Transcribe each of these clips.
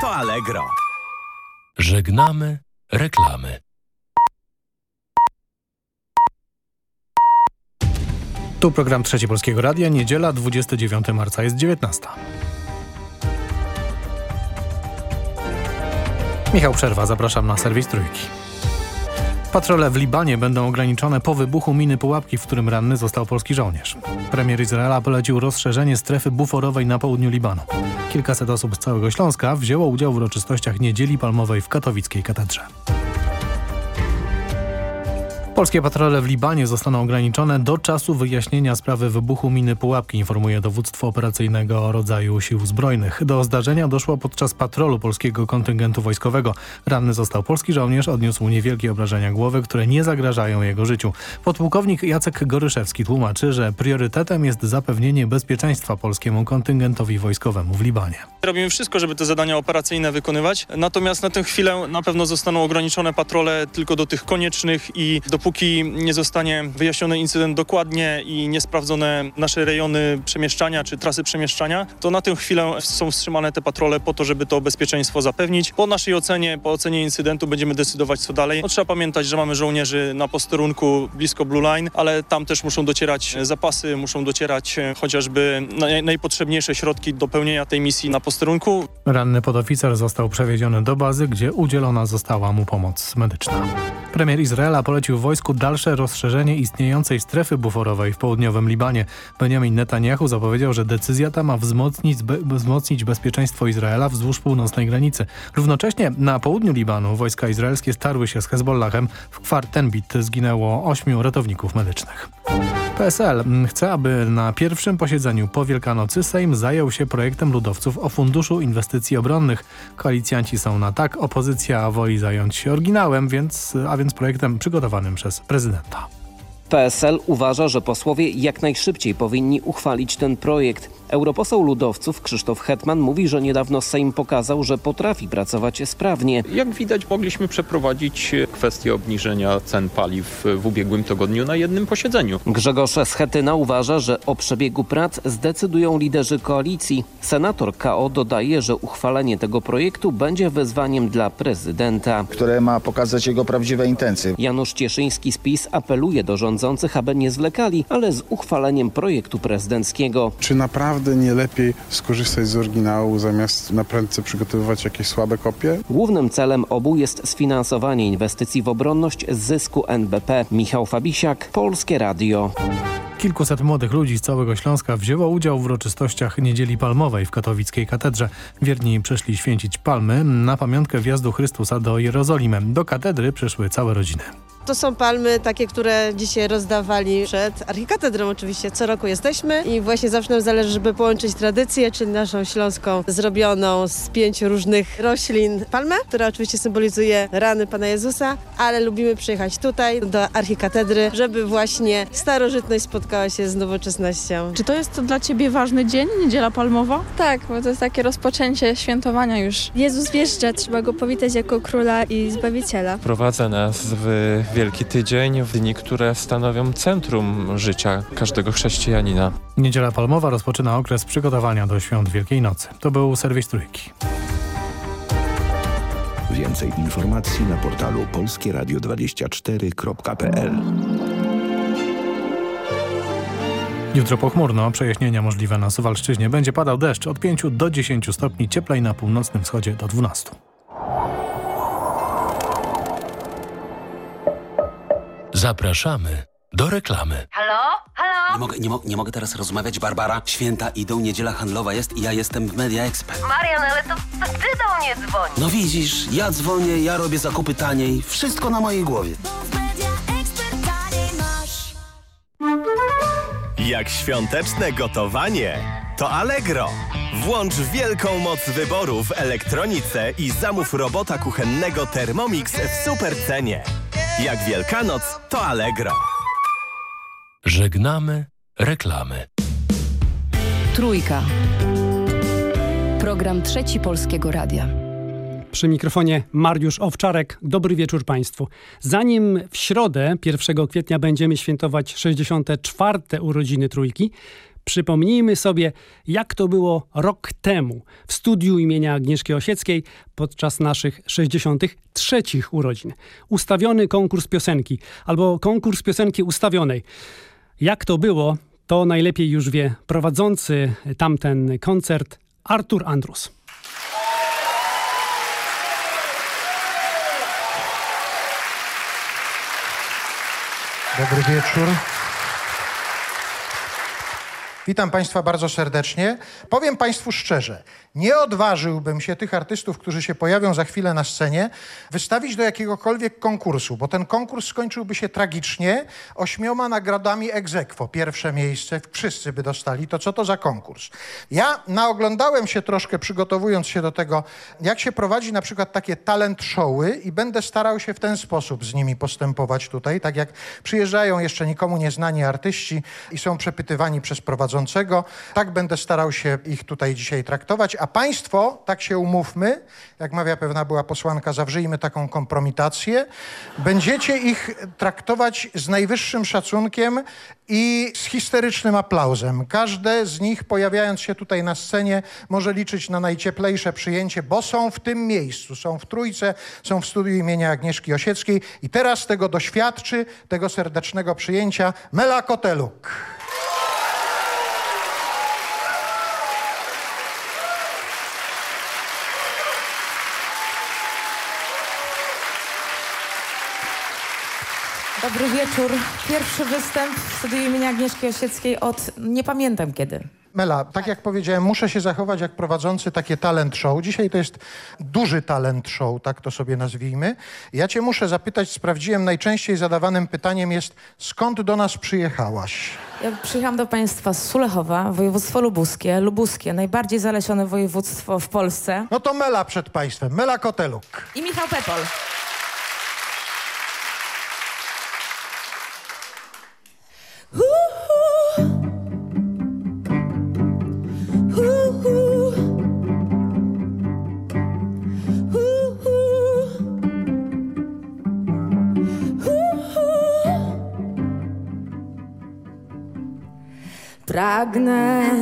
To Allegro. Żegnamy reklamy. Tu program Trzeci Polskiego Radia, niedziela 29 marca jest 19. Michał Przerwa, zapraszam na serwis Trójki. Patrole w Libanie będą ograniczone po wybuchu miny Pułapki, w którym ranny został polski żołnierz. Premier Izraela polecił rozszerzenie strefy buforowej na południu Libanu. Kilkaset osób z całego Śląska wzięło udział w uroczystościach Niedzieli Palmowej w katowickiej katedrze. Polskie patrole w Libanie zostaną ograniczone do czasu wyjaśnienia sprawy wybuchu miny Pułapki, informuje dowództwo operacyjnego rodzaju sił zbrojnych. Do zdarzenia doszło podczas patrolu polskiego kontyngentu wojskowego. Ranny został polski żołnierz, odniósł niewielkie obrażenia głowy, które nie zagrażają jego życiu. Podpułkownik Jacek Goryszewski tłumaczy, że priorytetem jest zapewnienie bezpieczeństwa polskiemu kontyngentowi wojskowemu w Libanie. Robimy wszystko, żeby te zadania operacyjne wykonywać, natomiast na tę chwilę na pewno zostaną ograniczone patrole tylko do tych koniecznych i dopóki nie zostanie wyjaśniony incydent dokładnie i nie sprawdzone nasze rejony przemieszczania czy trasy przemieszczania, to na tę chwilę są wstrzymane te patrole po to, żeby to bezpieczeństwo zapewnić. Po naszej ocenie, po ocenie incydentu będziemy decydować co dalej. No, trzeba pamiętać, że mamy żołnierzy na posterunku blisko Blue Line, ale tam też muszą docierać zapasy, muszą docierać chociażby najpotrzebniejsze środki do pełnienia tej misji na posterunku. Ranny podoficer został przewieziony do bazy, gdzie udzielona została mu pomoc medyczna. Premier Izraela polecił wojsku dalsze rozszerzenie istniejącej strefy buforowej w południowym Libanie. Benjamin Netanyahu zapowiedział, że decyzja ta ma wzmocnić, be, wzmocnić bezpieczeństwo Izraela wzdłuż północnej granicy. Równocześnie na południu Libanu wojska izraelskie starły się z Hezbollahem. W Kwartenbit zginęło ośmiu ratowników medycznych. PSL chce, aby na pierwszym posiedzeniu po Wielkanocy Sejm zajął się projektem ludowców o Funduszu Inwestycji Obronnych. Koalicjanci są na tak, opozycja woli zająć się oryginałem, więc, a więc projektem przygotowanym przez prezydenta. PSL uważa, że posłowie jak najszybciej powinni uchwalić ten projekt. Europoseł ludowców Krzysztof Hetman mówi, że niedawno Sejm pokazał, że potrafi pracować sprawnie. Jak widać mogliśmy przeprowadzić kwestię obniżenia cen paliw w ubiegłym tygodniu na jednym posiedzeniu. Grzegorz Schetyna uważa, że o przebiegu prac zdecydują liderzy koalicji. Senator KO dodaje, że uchwalenie tego projektu będzie wyzwaniem dla prezydenta. Które ma pokazać jego prawdziwe intencje. Janusz Cieszyński z PiS apeluje do rządzących, aby nie zwlekali, ale z uchwaleniem projektu prezydenckiego. Czy naprawdę naprawdę nie lepiej skorzystać z oryginału zamiast na prędce przygotowywać jakieś słabe kopie? Głównym celem obu jest sfinansowanie inwestycji w obronność z zysku NBP. Michał Fabisiak, Polskie Radio. Kilkuset młodych ludzi z całego Śląska wzięło udział w uroczystościach Niedzieli Palmowej w katowickiej katedrze. Wierni przyszli święcić palmy na pamiątkę wjazdu Chrystusa do Jerozolimy. Do katedry przyszły całe rodziny. To są palmy takie, które dzisiaj rozdawali przed archikatedrą oczywiście. Co roku jesteśmy i właśnie zawsze nam zależy, żeby połączyć tradycję, czyli naszą śląską, zrobioną z pięciu różnych roślin palmę, która oczywiście symbolizuje rany Pana Jezusa, ale lubimy przyjechać tutaj do archikatedry, żeby właśnie starożytność spotkała się z nowoczesnością. Czy to jest dla Ciebie ważny dzień, Niedziela Palmowa? Tak, bo to jest takie rozpoczęcie świętowania już. Jezus wjeżdża, trzeba Go powitać jako Króla i Zbawiciela. Prowadza nas w Wielki Tydzień, w dni, które stanowią centrum życia każdego chrześcijanina. Niedziela Palmowa rozpoczyna okres przygotowania do świąt Wielkiej Nocy. To był serwis Trójki. Więcej informacji na portalu polskieradio24.pl Jutro pochmurno, przejaśnienia możliwe na Suwalszczyźnie. Będzie padał deszcz od 5 do 10 stopni, cieplej na północnym wschodzie do 12. Zapraszamy do reklamy. Halo? Halo? Nie mogę, nie, mo nie mogę teraz rozmawiać, Barbara. Święta idą, niedziela handlowa jest i ja jestem w Media Expert. Marian, ale to, to ty do mnie dzwonisz. No widzisz, ja dzwonię, ja robię zakupy taniej. Wszystko na mojej głowie. Jak świąteczne gotowanie, to Allegro. Włącz wielką moc wyboru w elektronice i zamów robota kuchennego Thermomix w super cenie. Jak Wielkanoc, to Allegro. Żegnamy reklamy. Trójka. Program Trzeci Polskiego Radia. Przy mikrofonie Mariusz Owczarek. Dobry wieczór Państwu. Zanim w środę 1 kwietnia będziemy świętować 64. urodziny Trójki, Przypomnijmy sobie, jak to było rok temu w studiu imienia Agnieszki Osieckiej podczas naszych 63 urodzin. Ustawiony konkurs piosenki albo konkurs piosenki ustawionej. Jak to było, to najlepiej już wie prowadzący tamten koncert Artur Andrus. Dobry wieczór. Witam Państwa bardzo serdecznie. Powiem Państwu szczerze, nie odważyłbym się tych artystów, którzy się pojawią za chwilę na scenie, wystawić do jakiegokolwiek konkursu, bo ten konkurs skończyłby się tragicznie ośmioma nagrodami ex aequo. Pierwsze miejsce, wszyscy by dostali. To co to za konkurs? Ja naoglądałem się troszkę, przygotowując się do tego, jak się prowadzi na przykład takie talent showy i będę starał się w ten sposób z nimi postępować tutaj, tak jak przyjeżdżają jeszcze nikomu nieznani artyści i są przepytywani przez prowadzącego. Tak będę starał się ich tutaj dzisiaj traktować, a państwo, tak się umówmy, jak mawia pewna była posłanka, zawrzyjmy taką kompromitację, będziecie ich traktować z najwyższym szacunkiem i z histerycznym aplauzem. Każde z nich, pojawiając się tutaj na scenie, może liczyć na najcieplejsze przyjęcie, bo są w tym miejscu, są w Trójce, są w studiu imienia Agnieszki Osieckiej i teraz tego doświadczy, tego serdecznego przyjęcia Mela Koteluk. Dobry wieczór. Pierwszy występ w studiu imienia Agnieszki Osieckiej od nie pamiętam kiedy. Mela, tak jak powiedziałem, muszę się zachować jak prowadzący takie talent show. Dzisiaj to jest duży talent show, tak to sobie nazwijmy. Ja cię muszę zapytać, sprawdziłem, najczęściej zadawanym pytaniem jest, skąd do nas przyjechałaś? Ja przyjechałam do Państwa z Sulechowa, województwo lubuskie. Lubuskie, najbardziej zalesione województwo w Polsce. No to Mela przed Państwem, Mela Koteluk. I Michał Pepol. Pragnę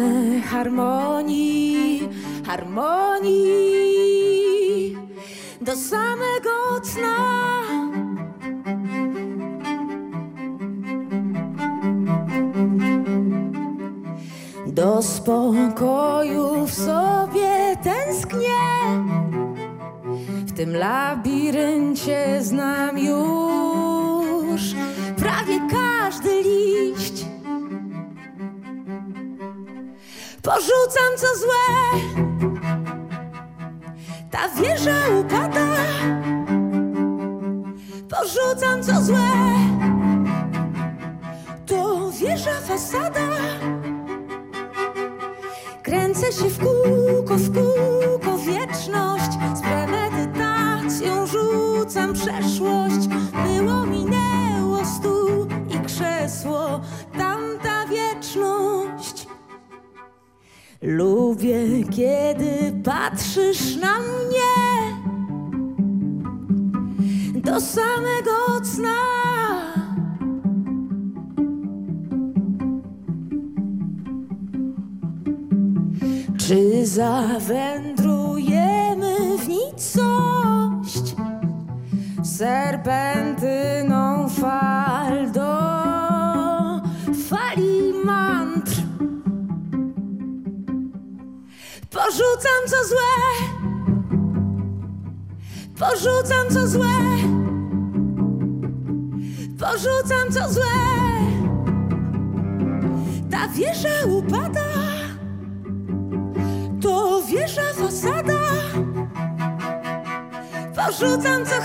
harmonii, harmonii do samego spokoju w sobie tęsknię, w tym labiryncie znam już prawie każdy liść. Porzucam co złe,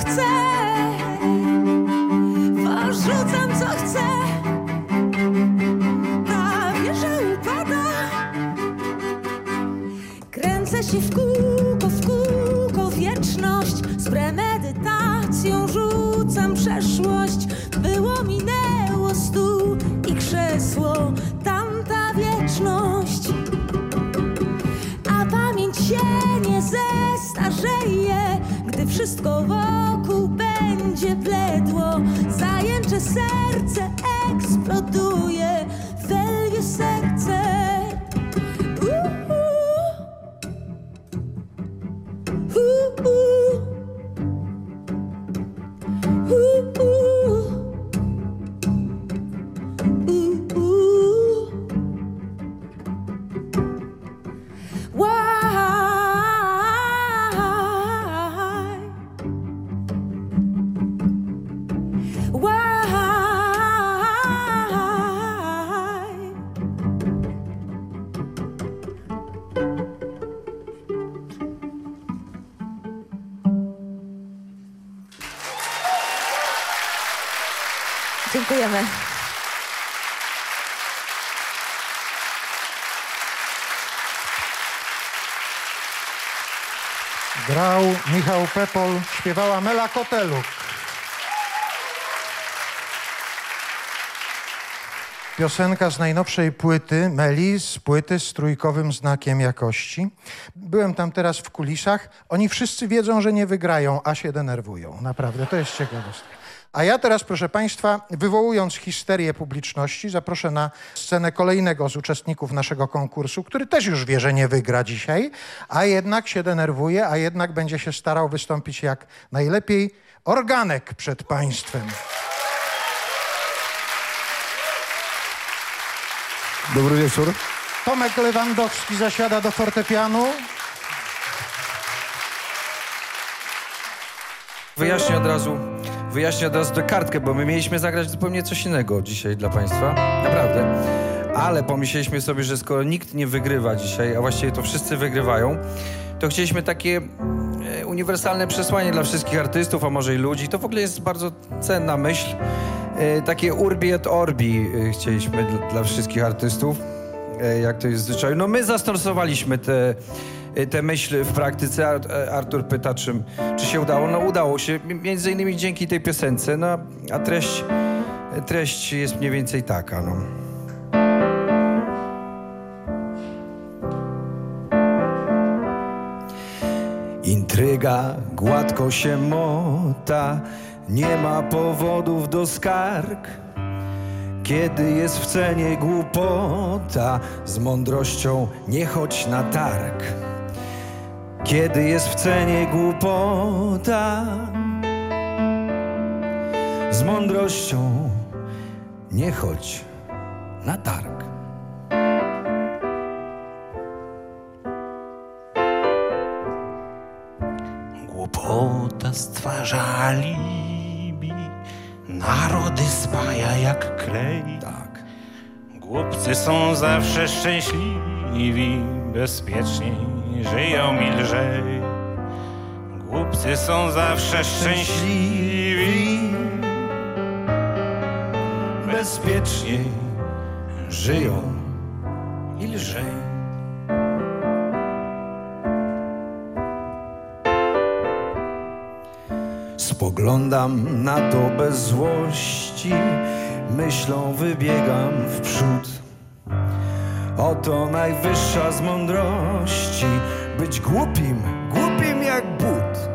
chcę, porzucam co chcę. Ta wieża upada. Kręcę się w kółko, serce eksploduje, Michał Pepol, śpiewała Mela Koteluk. Piosenka z najnowszej płyty Meli, z płyty z trójkowym znakiem jakości. Byłem tam teraz w kulisach. Oni wszyscy wiedzą, że nie wygrają, a się denerwują. Naprawdę, to jest ciekawostka. A ja teraz, proszę Państwa, wywołując histerię publiczności, zaproszę na scenę kolejnego z uczestników naszego konkursu, który też już wie, że nie wygra dzisiaj, a jednak się denerwuje, a jednak będzie się starał wystąpić jak najlepiej organek przed Państwem. Dobry wieczór. Tomek Lewandowski zasiada do fortepianu. Wyjaśnię od razu, wyjaśnię od razu tę kartkę, bo my mieliśmy zagrać zupełnie coś innego dzisiaj dla Państwa. Naprawdę. Ale pomyśleliśmy sobie, że skoro nikt nie wygrywa dzisiaj, a właściwie to wszyscy wygrywają, to chcieliśmy takie e, uniwersalne przesłanie dla wszystkich artystów, a może i ludzi. To w ogóle jest bardzo cenna myśl. E, takie urbi et orbi e, chcieliśmy dla, wszystkich artystów, jak to jest zwyczaj. No my zastosowaliśmy te, e, te myśli w praktyce. E, Artur pyta, czym, czy się udało. No udało się, między innymi dzięki tej piosence, no a treść, treść jest mniej więcej taka, no. Intryga gładko się mota, nie ma powodów do skarg. Kiedy jest w cenie głupota, z mądrością nie chodź na targ. Kiedy jest w cenie głupota, z mądrością nie chodź na targ. Głupota stwarza alibi, narody spaja jak klej. Tak. Głupcy są zawsze szczęśliwi, bezpieczniej żyją i lżej. Głupcy są zawsze szczęśliwi, bezpieczniej żyją i lżej. Spoglądam na to bez złości, myślą wybiegam w przód. Oto najwyższa z mądrości, być głupim, głupim jak but.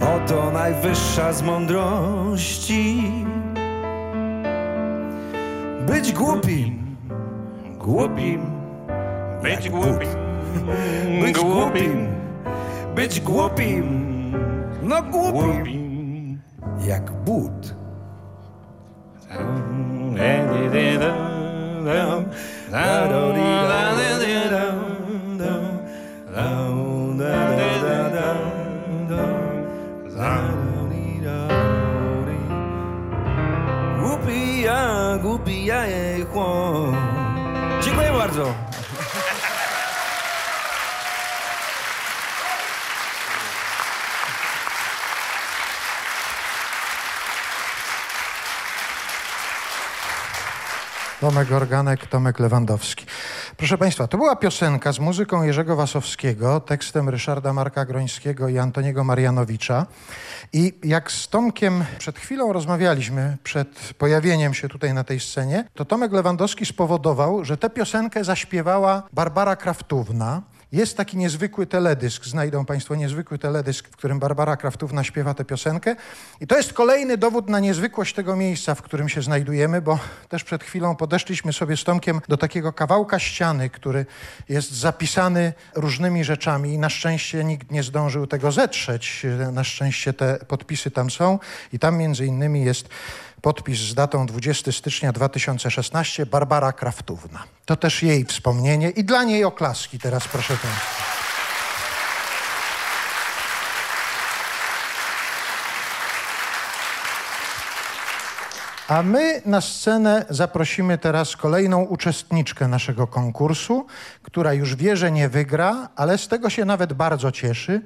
Oto najwyższa z mądrości, być głupim, głupim, być głupim, być głupim, być głupim, no głupim, jak but. Głupi ja, głupi ja, Tomek Organek, Tomek Lewandowski. Proszę Państwa, to była piosenka z muzyką Jerzego Wasowskiego, tekstem Ryszarda Marka Grońskiego i Antoniego Marianowicza. I jak z Tomkiem przed chwilą rozmawialiśmy, przed pojawieniem się tutaj na tej scenie, to Tomek Lewandowski spowodował, że tę piosenkę zaśpiewała Barbara Kraftówna. Jest taki niezwykły teledysk, znajdą Państwo niezwykły teledysk, w którym Barbara Kraftówna śpiewa tę piosenkę. I to jest kolejny dowód na niezwykłość tego miejsca, w którym się znajdujemy, bo też przed chwilą podeszliśmy sobie z Tomkiem do takiego kawałka ściany, który jest zapisany różnymi rzeczami i na szczęście nikt nie zdążył tego zetrzeć. Na szczęście te podpisy tam są i tam między innymi jest podpis z datą 20 stycznia 2016 Barbara Kraftówna. To też jej wspomnienie i dla niej oklaski teraz proszę Państwa. A my na scenę zaprosimy teraz kolejną uczestniczkę naszego konkursu, która już wie, że nie wygra, ale z tego się nawet bardzo cieszy.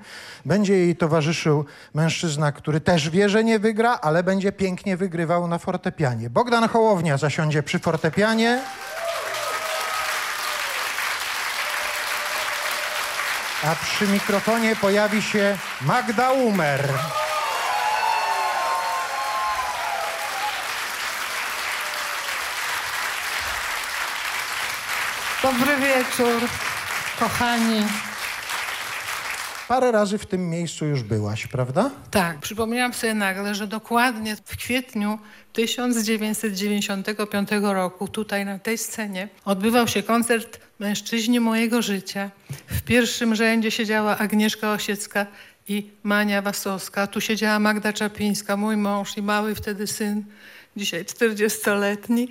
Będzie jej towarzyszył mężczyzna, który też wie, że nie wygra, ale będzie pięknie wygrywał na fortepianie. Bogdan Hołownia zasiądzie przy fortepianie. A przy mikrofonie pojawi się Magda Umer. Dobry wieczór, kochani. Parę razy w tym miejscu już byłaś, prawda? Tak, przypomniałam sobie nagle, że dokładnie w kwietniu 1995 roku tutaj na tej scenie odbywał się koncert Mężczyźni mojego życia. W pierwszym rzędzie siedziała Agnieszka Osiecka i Mania Wasowska. Tu siedziała Magda Czapińska, mój mąż i mały wtedy syn, dzisiaj 40-letni.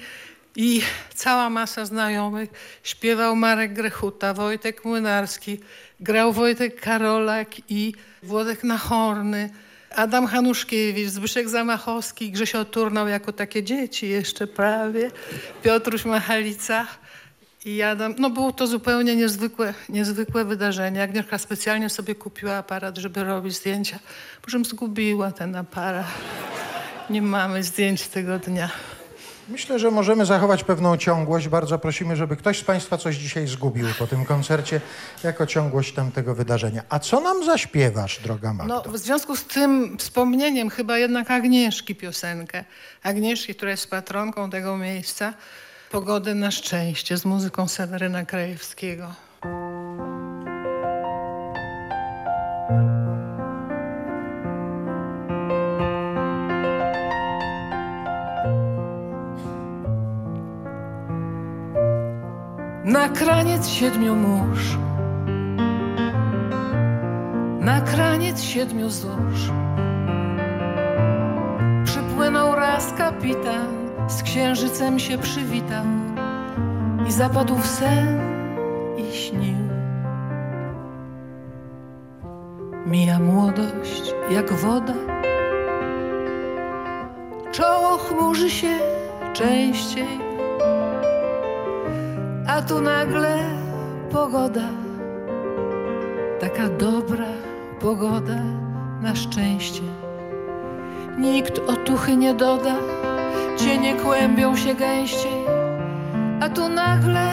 I cała masa znajomych. Śpiewał Marek Grechuta, Wojtek Młynarski, grał Wojtek Karolak i Włodek Nachorny, Adam Hanuszkiewicz, Zbyszek Zamachowski, Grzesio Turnał jako takie dzieci jeszcze prawie, Piotruś Machalica i Adam. No było to zupełnie niezwykłe, niezwykłe wydarzenie. Agnieszka specjalnie sobie kupiła aparat, żeby robić zdjęcia, po czym zgubiła ten aparat. Nie mamy zdjęć tego dnia. Myślę, że możemy zachować pewną ciągłość. Bardzo prosimy, żeby ktoś z Państwa coś dzisiaj zgubił po tym koncercie, jako ciągłość tamtego wydarzenia. A co nam zaśpiewasz, droga Magdo? No, w związku z tym wspomnieniem chyba jednak Agnieszki piosenkę. Agnieszki, która jest patronką tego miejsca. Pogody na szczęście z muzyką Seweryna Krajewskiego. Na kraniec siedmiu mórz, na kraniec siedmiu zórz Przypłynął raz kapitan, z księżycem się przywitał I zapadł w sen i śnił. Mija młodość jak woda. Czoło chmurzy się częściej a tu nagle pogoda, taka dobra pogoda na szczęście. Nikt otuchy nie doda, cienie kłębią się gęściej, a tu nagle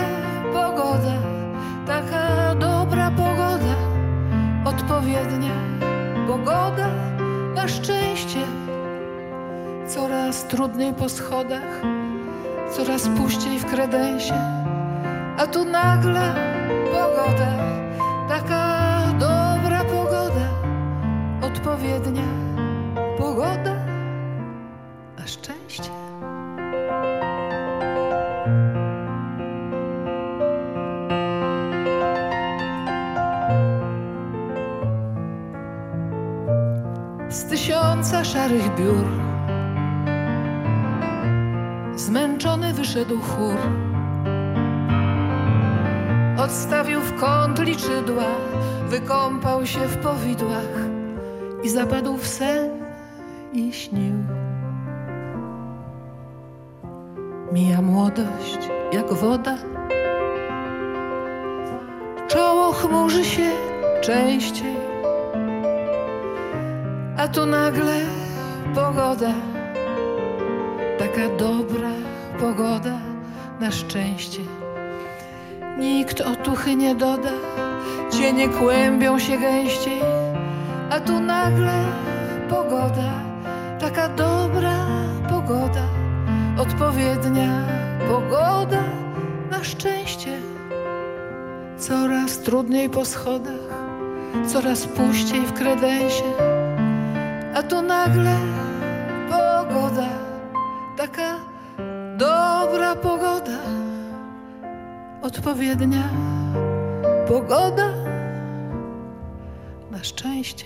pogoda, taka dobra pogoda, odpowiednia pogoda na szczęście. Coraz trudniej po schodach, coraz puściej w kredensie a tu nagle pogoda, taka dobra pogoda, odpowiednia pogoda na szczęście. Z tysiąca szarych biur zmęczony wyszedł chór Odstawił w kąt liczydła, wykąpał się w powidłach i zapadł w sen i śnił. Mija młodość jak woda, czoło chmurzy się częściej, a tu nagle pogoda, taka dobra pogoda na szczęście. Nikt otuchy nie doda, cienie kłębią się gęściej, a tu nagle pogoda, taka dobra pogoda, odpowiednia pogoda. Na szczęście. coraz trudniej po schodach, coraz puściej w kredensie, a tu nagle odpowiednia pogoda na szczęście.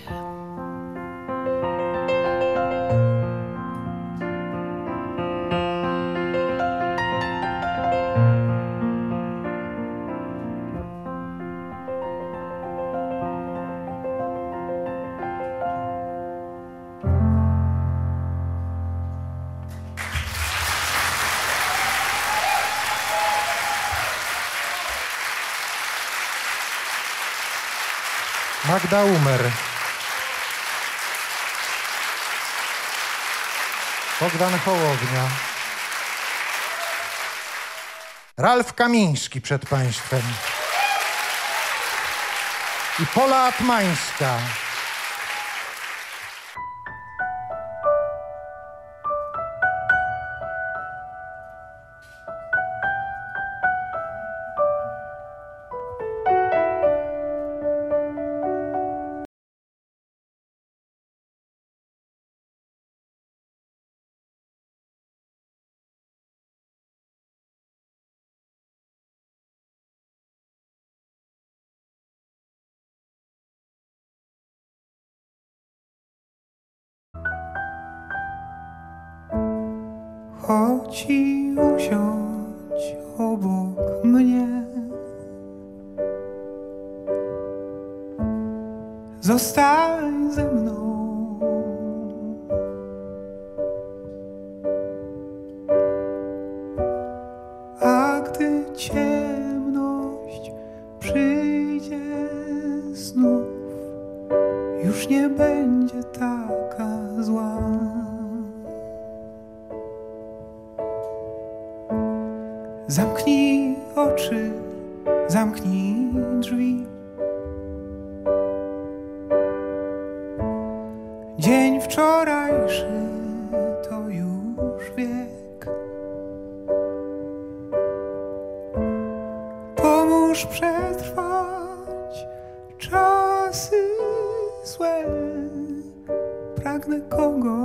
Magda Umer. Bogdan Hołownia. Ralf Kamiński przed Państwem. I Pola Atmańska. Chodź i usiądź obok mnie. Zostań ze mną. A gdy ciemność przyjdzie znów, już nie będzie taka Zamknij oczy, zamknij drzwi. Dzień wczorajszy to już wiek. Pomóż przetrwać czasy złe. Pragnę kogoś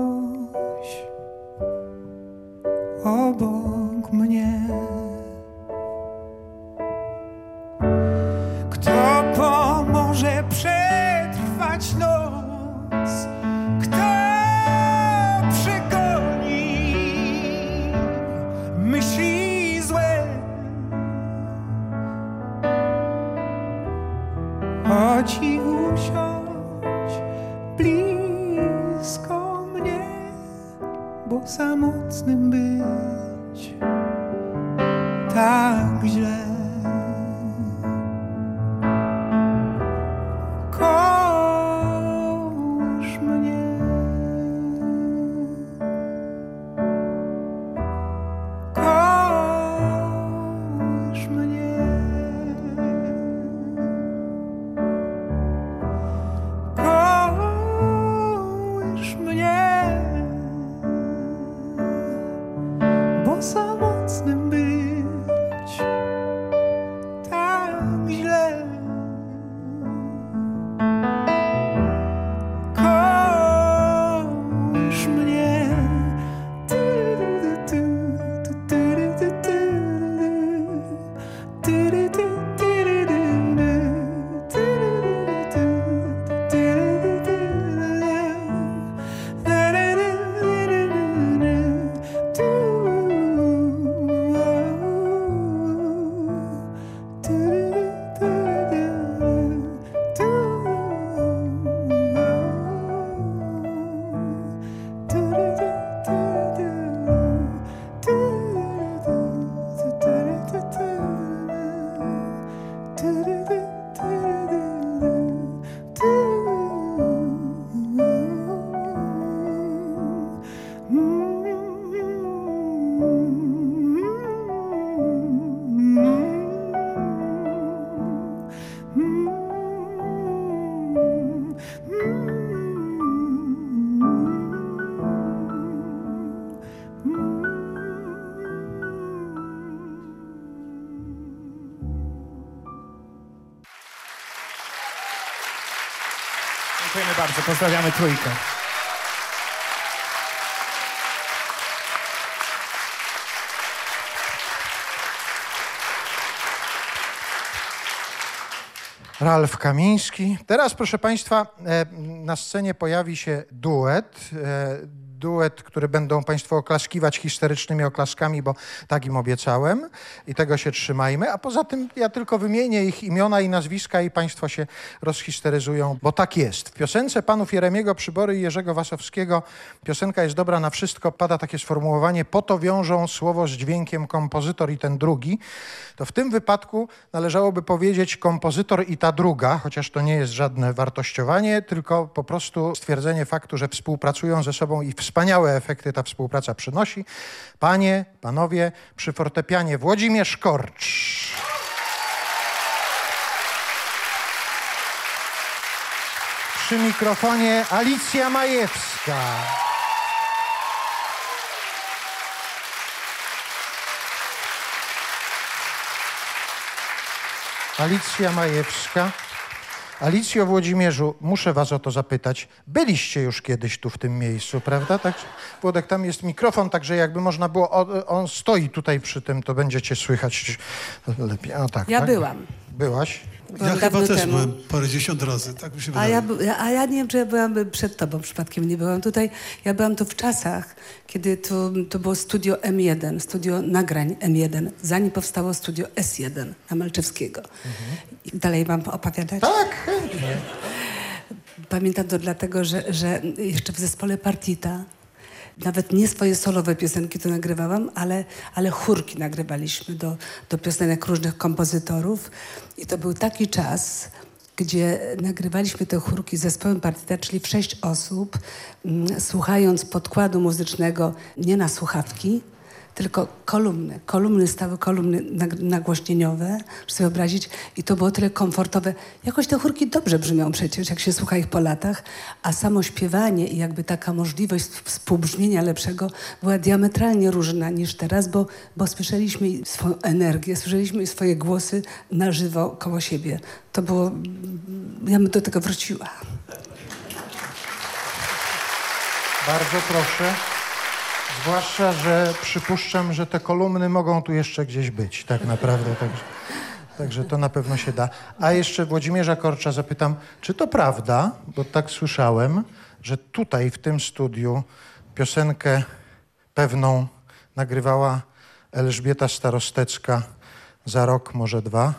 bardzo. Pozdrawiamy trójkę. Ralf Kamiński. Teraz, proszę Państwa, e, na scenie pojawi się duet. Duet, który będą Państwo oklaskiwać histerycznymi oklaskami, bo tak im obiecałem i tego się trzymajmy. A poza tym ja tylko wymienię ich imiona i nazwiska i Państwo się rozhisteryzują, bo tak jest. W piosence panów Jeremiego Przybory i Jerzego Wasowskiego piosenka jest dobra na wszystko. Pada takie sformułowanie, po to wiążą słowo z dźwiękiem kompozytor i ten drugi. To w tym wypadku należałoby powiedzieć kompozytor i ta druga, chociaż to nie jest żadne wartościowanie, tylko po prostu stwierdzenie faktu, że współpracują ze sobą i wspaniałe efekty ta współpraca przynosi. Panie, panowie, przy fortepianie Włodzimierz Korcz. Przy mikrofonie Alicja Majewska. Alicja Majewska. Alicjo Włodzimierzu, muszę was o to zapytać. Byliście już kiedyś tu w tym miejscu, prawda? Tak, Włodek, tam jest mikrofon, także jakby można było, on stoi tutaj przy tym, to będziecie słychać lepiej. O, tak, Ja tak? byłam. Byłaś? Byłam Ja chyba też temu. byłem parędziesiąt razy, tak mi się A wydaje. ja, by- a ja nie wiem, czy ja byłam przed tobą przypadkiem, nie byłam tutaj. Ja byłam tu w czasach, kiedy to, to było studio M1, studio nagrań M1, zanim powstało studio S1 na Malczewskiego. I dalej mam opowiadać? Tak, chętnie. Pamiętam to dlatego, że, że jeszcze w zespole Partita nawet nie swoje solowe piosenki to nagrywałam, ale, ale chórki nagrywaliśmy do, do piosenek różnych kompozytorów. I to był taki czas, gdzie nagrywaliśmy te chórki z zespołem Partita, czyli w sześć osób, mm, słuchając podkładu muzycznego nie na słuchawki, tylko kolumny. Kolumny stały, kolumny nag- nagłośnieniowe, żeby sobie wyobrazić. I to było tyle komfortowe. Jakoś te chórki dobrze brzmią przecież, jak się słucha ich po latach. A samo śpiewanie i jakby taka możliwość współbrzmienia lepszego była diametralnie różna niż teraz, bo, bo słyszeliśmy swoją energię, słyszeliśmy swoje głosy na żywo koło siebie. To było... Ja bym do tego wróciła. Bardzo proszę. Zwłaszcza, że przypuszczam, że te kolumny mogą tu jeszcze gdzieś być, tak naprawdę. Także, także to na pewno się da. A jeszcze Włodzimierza Korcza zapytam, czy to prawda, bo tak słyszałem, że tutaj w tym studiu piosenkę pewną nagrywała Elżbieta Starostecka za rok, może dwa.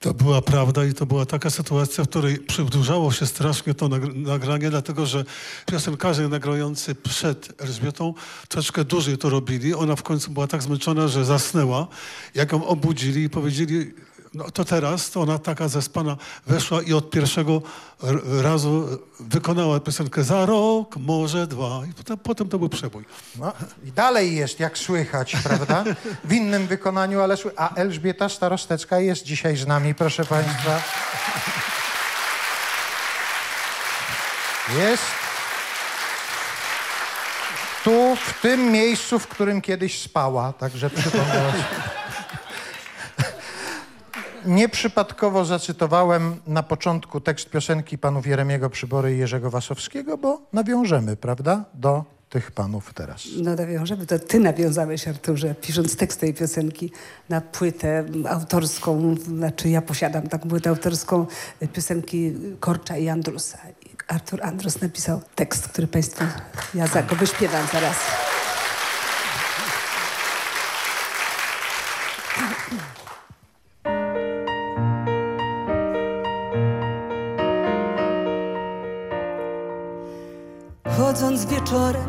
To była prawda i to była taka sytuacja, w której przedłużało się strasznie to nagr- nagranie, dlatego że piosenkarze nagrający przed Elżbietą troszkę dłużej to robili. Ona w końcu była tak zmęczona, że zasnęła. Jak ją obudzili i powiedzieli, no to teraz, to ona taka zaspana weszła i od pierwszego razu wykonała piosenkę za rok, może dwa. I potem, potem to był przebój. No, I dalej jest, jak słychać, prawda? W innym wykonaniu, ale sły- A Elżbieta Starostecka jest dzisiaj z nami, proszę Państwa. Jest tu, w tym miejscu, w którym kiedyś spała, także przypomniała. Nieprzypadkowo zacytowałem na początku tekst piosenki panów Jeremiego Przybory i Jerzego Wasowskiego, bo nawiążemy, prawda, do tych panów teraz. No nawiążemy, to ty nawiązałeś, Arturze, pisząc tekst tej piosenki na płytę autorską, znaczy ja posiadam taką płytę autorską y, piosenki Korcza i Andrusa. Artur Andrus napisał tekst, który Państwu, ja go wyśpiewam zaraz. Wieczorem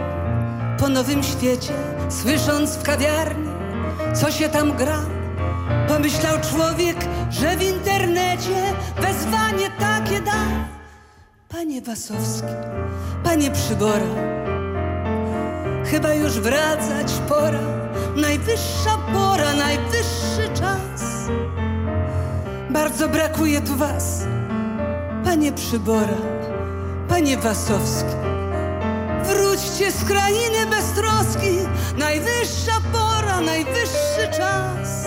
po nowym świecie, słysząc w kawiarni, co się tam gra, pomyślał człowiek, że w internecie wezwanie takie da. Panie Wasowski, panie Przybora, chyba już wracać pora, najwyższa pora, najwyższy czas. Bardzo brakuje tu was, panie Przybora, panie Wasowski. Wróćcie z krainy bez troski, najwyższa pora, najwyższy czas.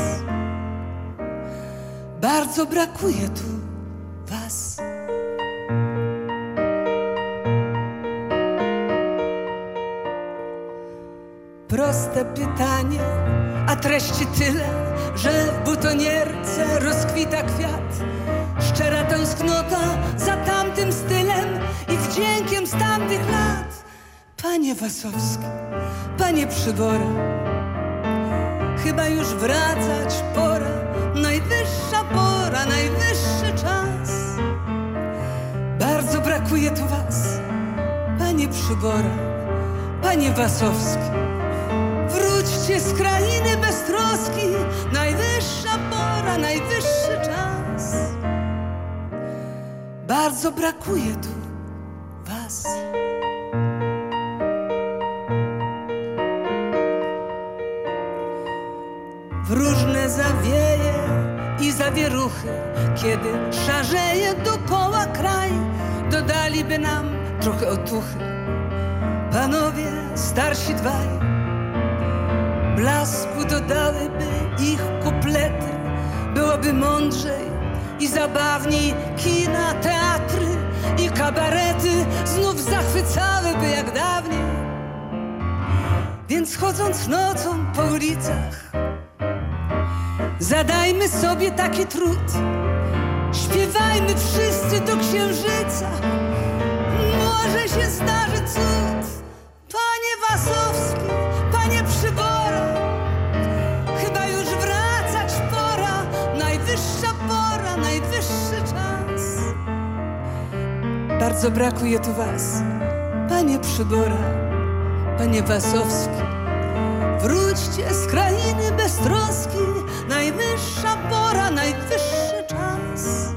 Bardzo brakuje tu was. Proste pytanie, a treści tyle, że w butonierce rozkwita kwiat. Szczera tęsknota za tamtym stylem i wdziękiem z tamtych lat. Panie Wasowski, panie Przybora, chyba już wracać pora, najwyższa pora, najwyższy czas. Bardzo brakuje tu was, panie Przybora, panie Wasowski. Wróćcie z krainy bez troski, najwyższa pora, najwyższy czas. Bardzo brakuje tu was. Zawieje i zawieruchy, kiedy szarzeje dokoła kraj, dodaliby nam trochę otuchy. Panowie starsi dwaj, blasku dodałyby ich kuplety, byłoby mądrzej i zabawniej kina, teatry i kabarety znów zachwycałyby jak dawniej. Więc chodząc nocą po ulicach, zadajmy sobie taki trud. Śpiewajmy wszyscy do księżyca, może się zdarzy cud. Panie Wasowski, panie Przybora, chyba już wracać pora, najwyższa pora, najwyższy czas. Bardzo brakuje tu was, panie Przybora, panie Wasowski. Wróćcie z krainy bez troski, najwyższa pora, najwyższy czas.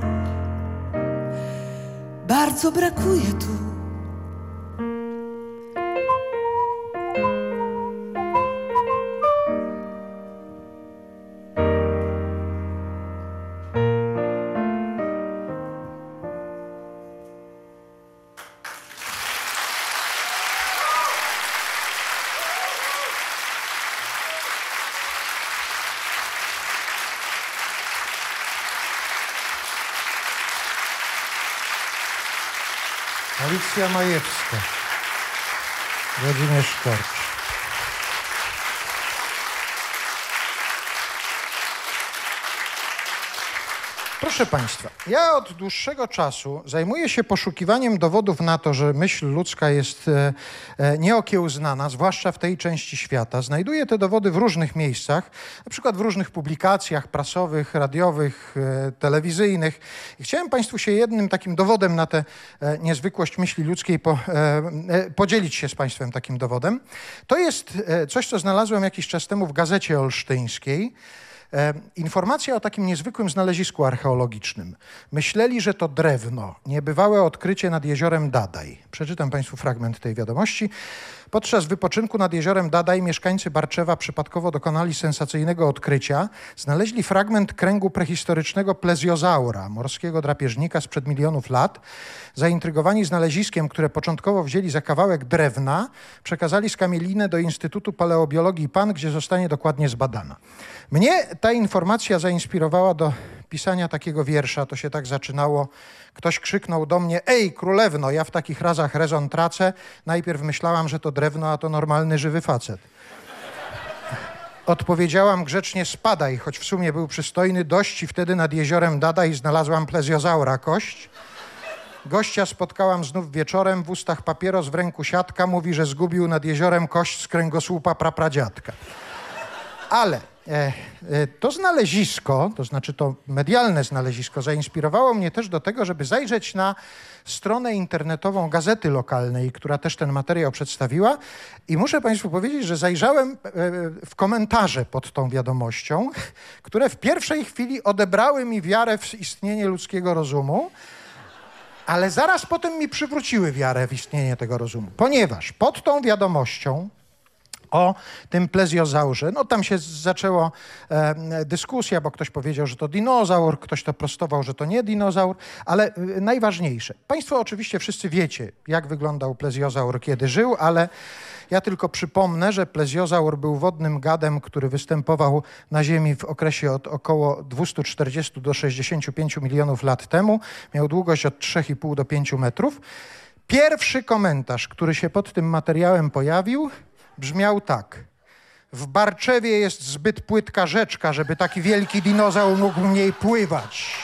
Bardzo brakuje tu Alicja Majewska. Włodzimierz Korcz. Proszę Państwa, ja od dłuższego czasu zajmuję się poszukiwaniem dowodów na to, że myśl ludzka jest e, e, nieokiełznana, zwłaszcza w tej części świata. Znajduję te dowody w różnych miejscach, na przykład w różnych publikacjach prasowych, radiowych, e, telewizyjnych. I chciałem Państwu się jednym takim dowodem na tę e, niezwykłość myśli ludzkiej po, e, e, podzielić się z Państwem takim dowodem. To jest coś, co znalazłem jakiś czas temu w Gazecie Olsztyńskiej. E, Informacja o takim niezwykłym znalezisku archeologicznym. Myśleli, że to drewno, niebywałe odkrycie nad jeziorem Dadaj. Przeczytam Państwu fragment tej wiadomości. Podczas wypoczynku nad jeziorem Dadaj mieszkańcy Barczewa przypadkowo dokonali sensacyjnego odkrycia. Znaleźli fragment kręgu prehistorycznego plezjozaura, morskiego drapieżnika sprzed milionów lat. Zaintrygowani znaleziskiem, które początkowo wzięli za kawałek drewna, przekazali skamielinę do Instytutu Paleobiologii PAN, gdzie zostanie dokładnie zbadana. Mnie ta informacja zainspirowała do pisania takiego wiersza. To się tak zaczynało. Ktoś krzyknął do mnie, ej królewno, ja w takich razach rezon tracę. Najpierw myślałam, że to drewno, a to normalny żywy facet. Odpowiedziałam grzecznie spadaj, choć w sumie był przystojny dość i wtedy nad jeziorem Dadaj znalazłam plezjozaura kość. Gościa spotkałam znów wieczorem, w ustach papieros, w ręku siatka. Mówi, że zgubił nad jeziorem kość z kręgosłupa prapradziadka. Ale e, e, to znalezisko, to znaczy to medialne znalezisko, zainspirowało mnie też do tego, żeby zajrzeć na stronę internetową gazety lokalnej, która też ten materiał przedstawiła. I muszę Państwu powiedzieć, że zajrzałem e, w komentarze pod tą wiadomością, które w pierwszej chwili odebrały mi wiarę w istnienie ludzkiego rozumu. Ale zaraz potem mi przywróciły wiarę w istnienie tego rozumu, ponieważ pod tą wiadomością o tym plezjozaurze. No tam się zaczęła e, dyskusja, bo ktoś powiedział, że to dinozaur, ktoś to prostował, że to nie dinozaur, ale e, najważniejsze. Państwo oczywiście wszyscy wiecie, jak wyglądał plezjozaur, kiedy żył, ale ja tylko przypomnę, że plezjozaur był wodnym gadem, który występował na Ziemi w okresie od około 240 do 65 milionów lat temu. Miał długość od 3,5 do 5 metrów. Pierwszy komentarz, który się pod tym materiałem pojawił, brzmiał tak. W Barczewie jest zbyt płytka rzeczka, żeby taki wielki dinozaur mógł w niej pływać.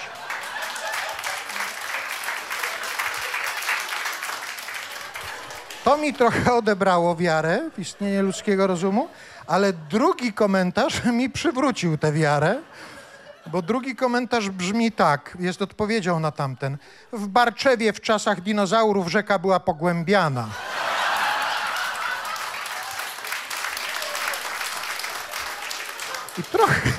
To mi trochę odebrało wiarę w istnienie ludzkiego rozumu, ale drugi komentarz mi przywrócił tę wiarę, bo drugi komentarz brzmi tak, jest odpowiedzią na tamten. W Barczewie w czasach dinozaurów rzeka była pogłębiana. I trochę,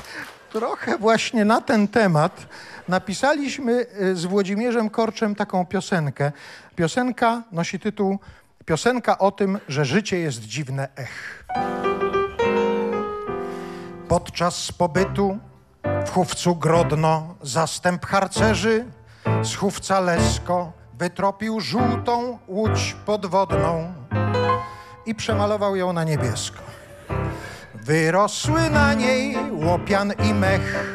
trochę właśnie na ten temat napisaliśmy y, z Włodzimierzem Korczem taką piosenkę. Piosenka nosi tytuł Piosenka o tym, że życie jest dziwne ech. Podczas pobytu w Chówcu Grodno zastęp harcerzy z Chówca Lesko wytropił żółtą łódź podwodną i przemalował ją na niebiesko. Wyrosły na niej łopian i mech.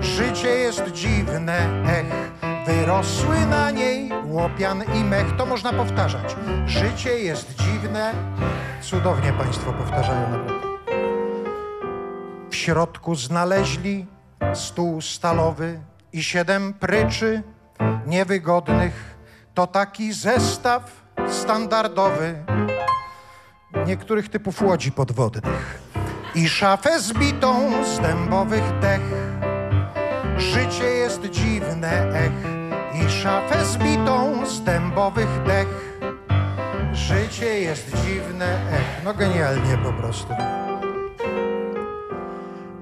Życie jest dziwne, ech. Wyrosły na niej łopian i mech. To można powtarzać. Życie jest dziwne. Cudownie Państwo powtarzają naprawdę. W środku znaleźli stół stalowy i siedem pryczy niewygodnych. To taki zestaw standardowy niektórych typów łodzi podwodnych i szafę zbitą z dębowych dech. Życie jest dziwne, ech, i szafę zbitą z dębowych dech. Życie jest dziwne, ech, no genialnie po prostu.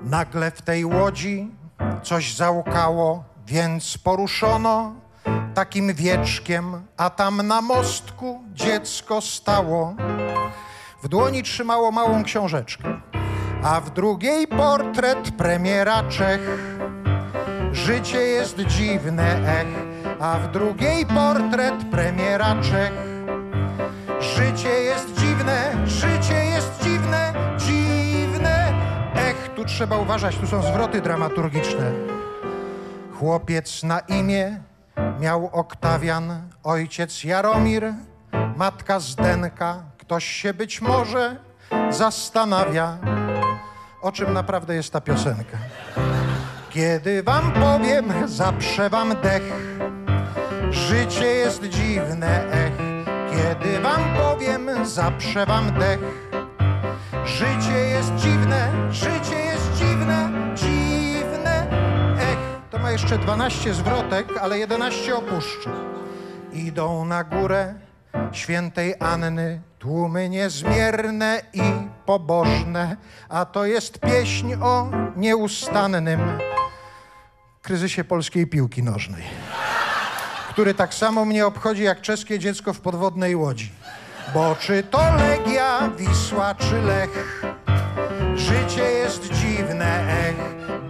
Nagle w tej łodzi coś załkało, więc poruszono takim wieczkiem, a tam na mostku dziecko stało. W dłoni trzymało małą książeczkę, a w drugiej portret premiera Czech. Życie jest dziwne, ech, a w drugiej portret premiera Czech. Życie jest dziwne, życie jest dziwne, dziwne. Ech, tu trzeba uważać, tu są zwroty dramaturgiczne. Chłopiec na imię miał Oktawian, ojciec Jaromir, matka Zdenka. Ktoś się być może zastanawia, o czym naprawdę jest ta piosenka. Kiedy wam powiem, zaprze wam dech. Życie jest dziwne, ech. Kiedy wam powiem, zaprze wam dech. Życie jest dziwne, życie jest dziwne, dziwne, ech. To ma jeszcze 12 zwrotek, ale 11 opuszczę. Idą na górę świętej Anny tłumy niezmierne i pobożne, a to jest pieśń o nieustannym kryzysie polskiej piłki nożnej, który tak samo mnie obchodzi jak czeskie dziecko w podwodnej łodzi. Bo czy to Legia, Wisła czy Lech, życie jest dziwne, ech.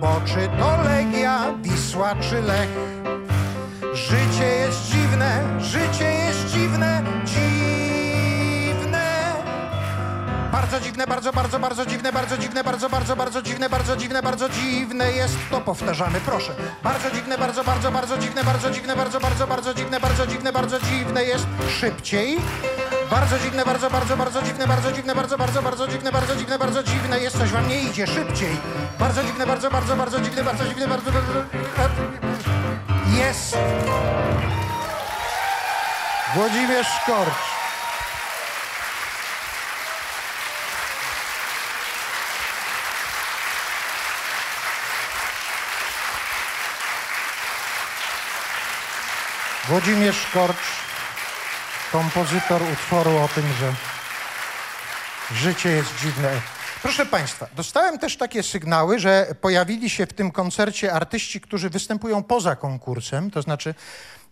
Bo czy to Legia, Wisła czy Lech, życie jest dziwne, życie jest dziwne, dziwne. Bardzo dziwne, bardzo, bardzo, bardzo dziwne, bardzo dziwne, bardzo, bardzo, bardzo dziwne, bardzo dziwne, bardzo dziwne jest. To powtarzamy, proszę. Bardzo dziwne, bardzo, bardzo, bardzo dziwne, bardzo dziwne, bardzo, bardzo, bardzo dziwne, bardzo dziwne, bardzo dziwne jest. Szybciej. Bardzo dziwne, bardzo, bardzo, bardzo dziwne, bardzo dziwne, bardzo, bardzo, bardzo dziwne, bardzo dziwne, bardzo dziwne jest. Coś wam nie idzie. Szybciej. Bardzo dziwne, bardzo, bardzo, bardzo dziwne, bardzo dziwne, bardzo. Jest. Włodzimierz Szkorcz. Włodzimierz Szkorcz, kompozytor utworu o tym, że życie jest dziwne. Proszę Państwa, dostałem też takie sygnały, że pojawili się w tym koncercie artyści, którzy występują poza konkursem, to znaczy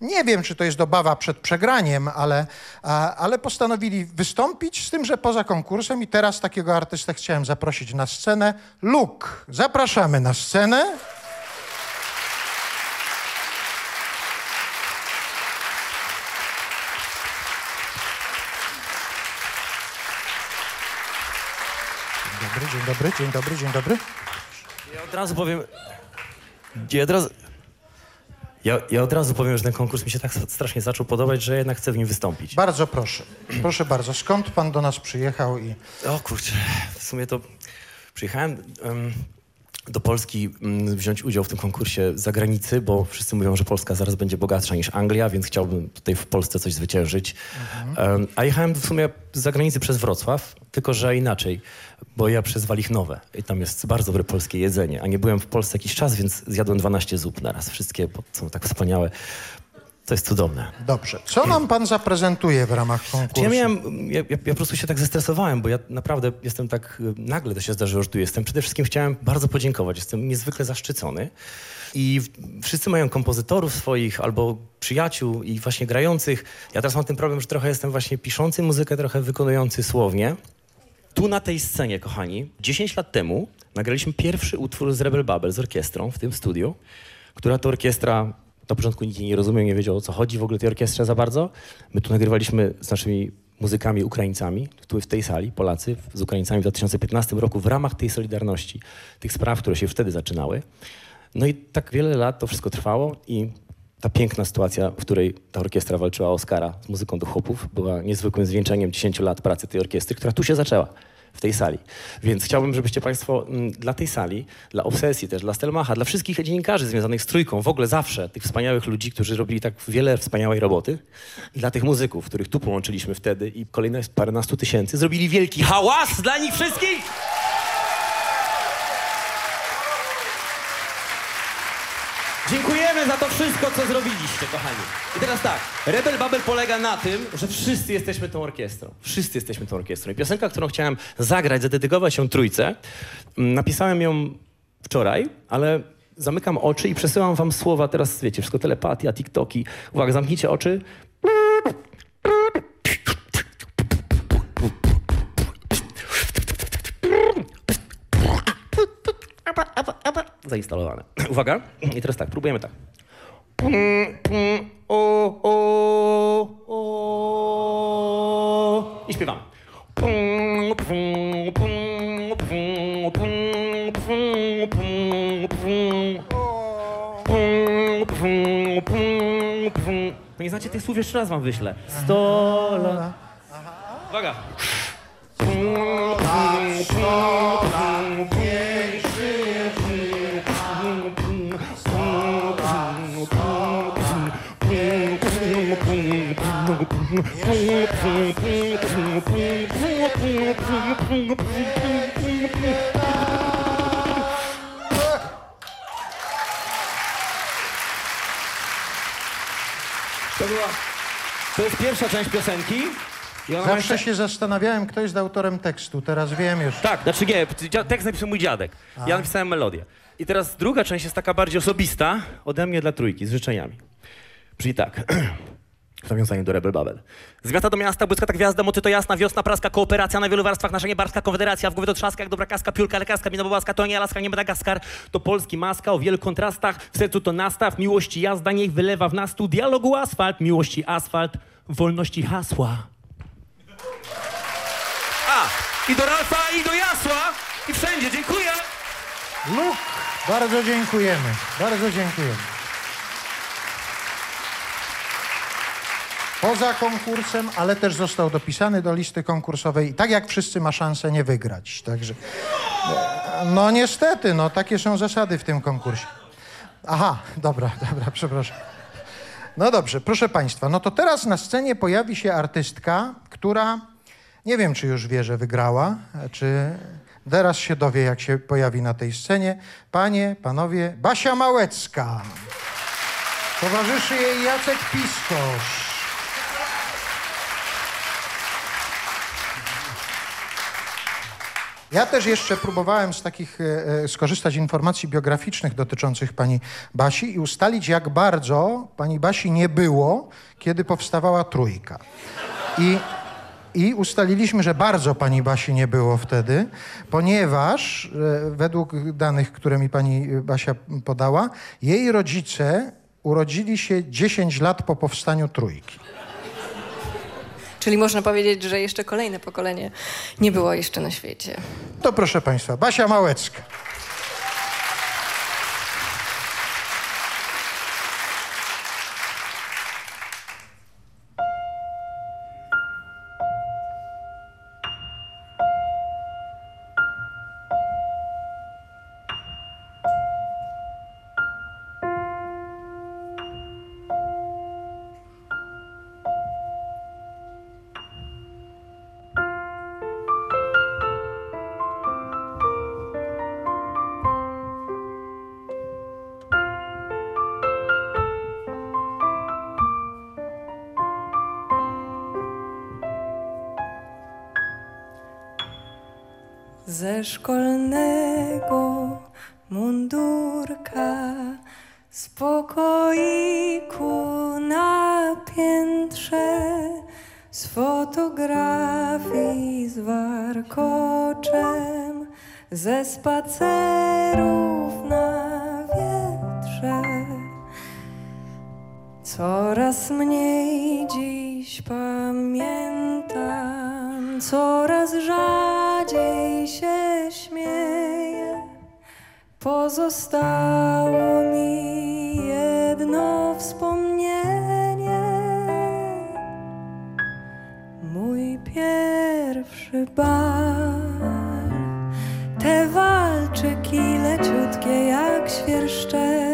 nie wiem, czy to jest dobawa przed przegraniem, ale, a, ale postanowili wystąpić z tym, że poza konkursem i teraz takiego artystę chciałem zaprosić na scenę. Luke, zapraszamy na scenę. Dzień dobry, dzień dobry, dzień dobry. Ja od razu powiem. Ja od razu, Ja, ja od razu powiem, że ten konkurs mi się tak strasznie zaczął podobać, że jednak chcę w nim wystąpić. Bardzo proszę. Proszę bardzo. Skąd pan do nas przyjechał i... O kurczę, w sumie to przyjechałem em, do Polski mm, wziąć udział w tym konkursie z zagranicy, bo wszyscy mówią, że Polska zaraz będzie bogatsza niż Anglia, więc chciałbym tutaj w Polsce coś zwyciężyć. Em, a jechałem w sumie z zagranicy przez Wrocław, tylko że inaczej, bo ja przez Walichnowę i tam jest bardzo dobre polskie jedzenie, a nie byłem w Polsce jakiś czas, więc zjadłem 12 zup naraz. Wszystkie bo są tak wspaniałe. To jest cudowne. Dobrze. Co nam pan zaprezentuje w ramach konkursu? ja miałem, ja, ja, ja po prostu się tak zestresowałem, bo ja naprawdę jestem tak, y, nagle to się zdarzyło, że tu jestem. Przede wszystkim chciałem bardzo podziękować, jestem niezwykle zaszczycony. I wszyscy mają kompozytorów swoich albo przyjaciół i właśnie grających. Ja teraz mam ten problem, że trochę jestem właśnie piszący muzykę, trochę wykonujący słownie. Tu na tej scenie, kochani, 10 lat temu nagraliśmy pierwszy utwór z Rebel Babel, z orkiestrą w tym studiu, która to orkiestra, na początku nikt nie rozumiał, nie wiedział o co chodzi w ogóle tej orkiestrze za bardzo. My tu nagrywaliśmy z naszymi muzykami Ukraińcami, tu w tej sali, Polacy, z Ukraińcami w 2015 roku w ramach tej solidarności, tych spraw, które się wtedy zaczynały. No i tak wiele lat to wszystko trwało i ta piękna sytuacja, w której ta orkiestra walczyła o Oscara z muzyką do chłopów, była niezwykłym zwieńczeniem 10 lat pracy tej orkiestry, która tu się zaczęła, w tej sali. Więc chciałbym, żebyście Państwo mm, dla tej sali, dla Obsesji też, dla Stelmacha, dla wszystkich dziennikarzy związanych z Trójką, w ogóle zawsze, tych wspaniałych ludzi, którzy robili tak wiele wspaniałej roboty dla tych muzyków, których tu połączyliśmy wtedy i kolejne paręnastu tysięcy, zrobili wielki hałas dla nich wszystkich! Dziękujemy za to wszystko, co zrobiliście, kochani. I teraz tak, Rebel Babel polega na tym, że wszyscy jesteśmy tą orkiestrą. Wszyscy jesteśmy tą orkiestrą. I piosenka, którą chciałem zagrać, zadedykować ją trójce, mm, napisałem ją wczoraj, ale zamykam oczy i przesyłam wam słowa, teraz wiecie, wszystko telepatia, TikToki. Uwaga, zamknijcie oczy. Zainstalowane. Uwaga. I teraz tak, próbujemy tak. O, o, o. I śpiewamy. To nie znacie tych słów, jeszcze raz wam wyślę. Sto lat. Uwaga. To była... To jest pierwsza część piosenki. Ma Zawsze się zastanawiałem, kto jest autorem tekstu. Teraz wiem już. Tak, znaczy nie, tekst napisał mój dziadek. Ja napisałem melodię. I teraz druga część jest taka bardziej osobista, ode mnie dla trójki, z życzeniami. Czyli tak, w nawiązaniu do Rebel Babel. Z miasta do miasta błyska ta gwiazda, moty to jasna, wiosna, praska, kooperacja na wielu warstwach, nasza niebarska konfederacja, w głowie to trzaska, jak dobra kaska, piórka, lekarska, mina bobaska, to nie Alaska, nie Madagaskar, to polski maska o wielu kontrastach, w sercu to nastaw, miłości jazda, niech wylewa w nas tu dialogu asfalt, miłości asfalt, wolności hasła. A, i do Ralfa, i do Jasła, i wszędzie, dziękuję! Luk, bardzo dziękujemy. Bardzo dziękujemy. Poza konkursem, ale też został dopisany do listy konkursowej i tak jak wszyscy ma szansę nie wygrać. Także, no niestety, no takie są zasady w tym konkursie. Aha, dobra, dobra, przepraszam. No dobrze, proszę Państwa, no to teraz na scenie pojawi się artystka, która nie wiem, czy już wie, że wygrała, czy teraz się dowie, jak się pojawi na tej scenie. Panie, panowie, Basia Małecka. Towarzyszy jej Jacek Piskosz. Ja też jeszcze próbowałem z takich e, e, skorzystać informacji biograficznych dotyczących pani Basi i ustalić, jak bardzo pani Basi nie było, kiedy powstawała trójka. I, I ustaliliśmy, że bardzo pani Basi nie było wtedy, ponieważ e, według danych, które mi pani Basia podała, jej rodzice urodzili się 10 lat po powstaniu trójki. Czyli można powiedzieć, że jeszcze kolejne pokolenie nie było jeszcze na świecie. To proszę państwa, Basia Małecka. Ze szkolnego mundurka z na piętrze z fotografii z warkoczem ze spacerów na wietrze. Coraz mniej dziś pamiętam, coraz rzadziej Pozostało mi jedno wspomnienie. Mój pierwszy bal, te walczyki leciutkie jak świerszcze.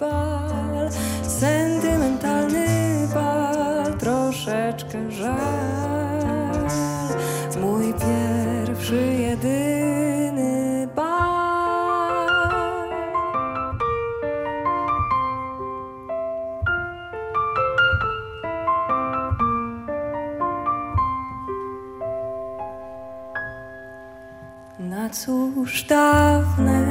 Bal, sentymentalny bal, troszeczkę żal. Mój pierwszy, jedyny bal. Na cóż dawne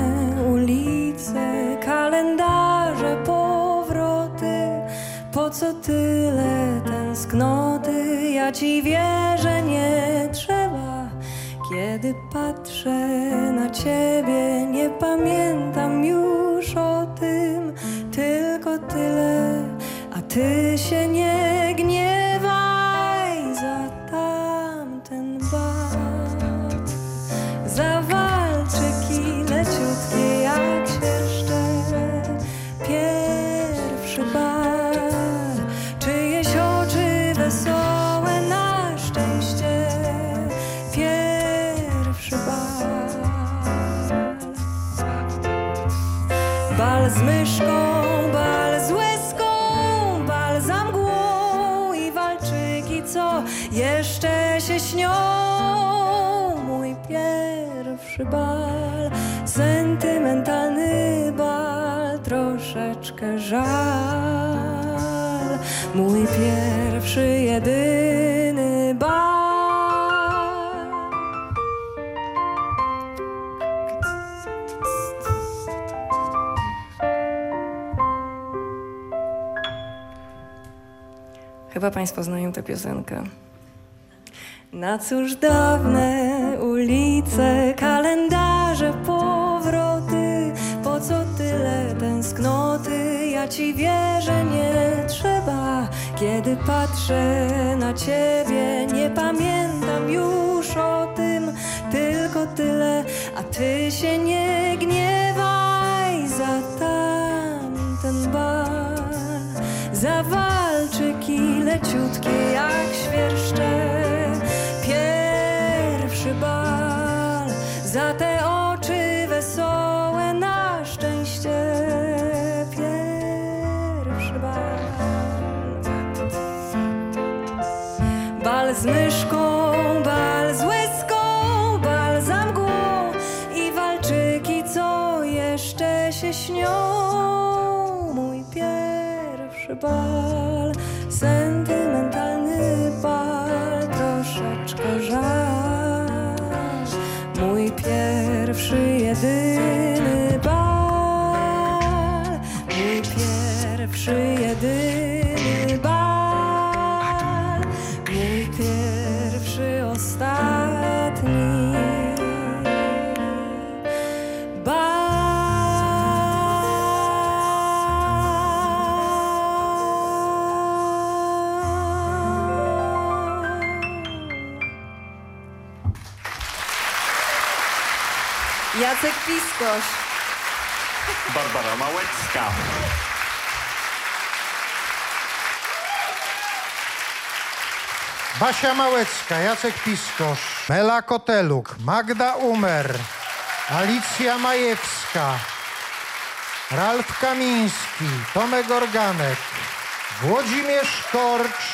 co tyle tęsknoty? Ja ci wierzę, nie trzeba. Kiedy patrzę na ciebie, nie pamiętam już o tym, tylko tyle, a ty Chyba Państwo znają tę piosenkę. Na cóż dawne ulice, kalendarze, powroty, po co tyle tęsknoty? Ja ci wierzę, nie trzeba. Kiedy patrzę na ciebie, nie pamiętam już o tym, tylko tyle, a ty się nie gniewaj za tamten bal, za walczyki leciutkie jak świerszcze. Pierwszy bal, za te oczy wesołe na szczęście. Pierwszy bal. Bal z myszką, bal z łezką, bal za mgłą i walczyki, co jeszcze się śnią. Mój pierwszy bal, Piskoś. Barbara Małecka. Basia Małecka, Jacek Piskosz, Mela Koteluk, Magda Umer, Alicja Majewska, Ralf Kamiński, Tomek Organek, Włodzimierz Korcz,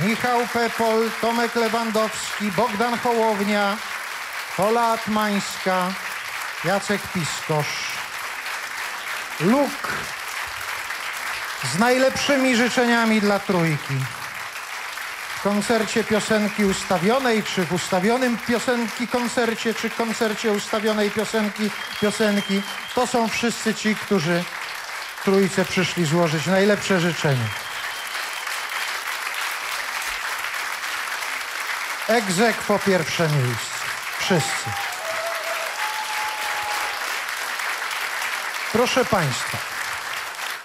Michał Pepol, Tomek Lewandowski, Bogdan Hołownia, Tola Atmańska, Jacek Piskosz, Luk z najlepszymi życzeniami dla trójki. W koncercie piosenki ustawionej, czy w ustawionym piosenki koncercie, czy koncercie ustawionej piosenki piosenki, to są wszyscy ci, którzy trójce przyszli złożyć najlepsze życzenia. Egzekwo pierwsze miejsce. Wszyscy. Proszę Państwa,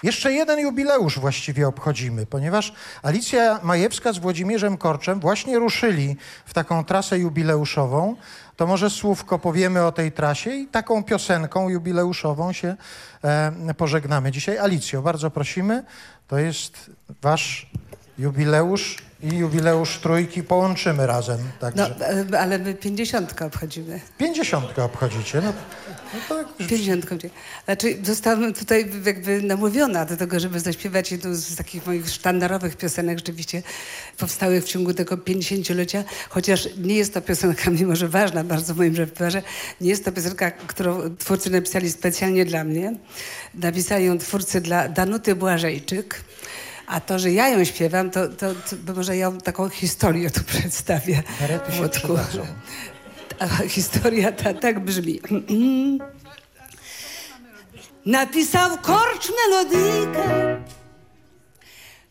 jeszcze jeden jubileusz właściwie obchodzimy, ponieważ Alicja Majewska z Włodzimierzem Korczem właśnie ruszyli w taką trasę jubileuszową. To może słówko powiemy o tej trasie i taką piosenką jubileuszową się e, pożegnamy. Dzisiaj Alicjo, bardzo prosimy, to jest wasz jubileusz i jubileusz trójki połączymy razem. Także. No, e, ale my pięćdziesiątkę obchodzimy. Pięćdziesiątkę obchodzicie. No, no tak. Pięćdziesiątką. Znaczy zostałam tutaj jakby namówiona do tego, żeby zaśpiewać jedną z takich moich sztandarowych piosenek rzeczywiście powstałych w ciągu tego pięćdziesięciolecia, chociaż nie jest to piosenka, mimo że ważna bardzo w moim repertuarze, nie jest to piosenka, którą twórcy napisali specjalnie dla mnie. Napisali ją twórcy dla Danuty Błażejczyk. A to, że ja ją śpiewam, to, to, to może ja taką historię tu przedstawię. Karety się Włodku. przydadzą. A historia ta tak brzmi. Napisał korcz melodyjkę,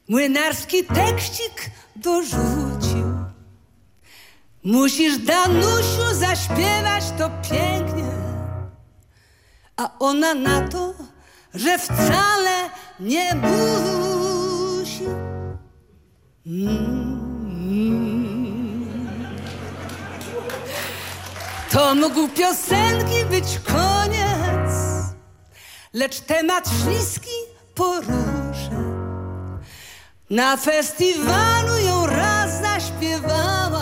młynarski tekścik dorzucił. Musisz, Danusiu, zaśpiewać to pięknie. A ona na to, że wcale nie musi. Mm. To mógł piosenki być koniec, lecz temat śliski poruszę. Na festiwalu ją raz zaśpiewałam.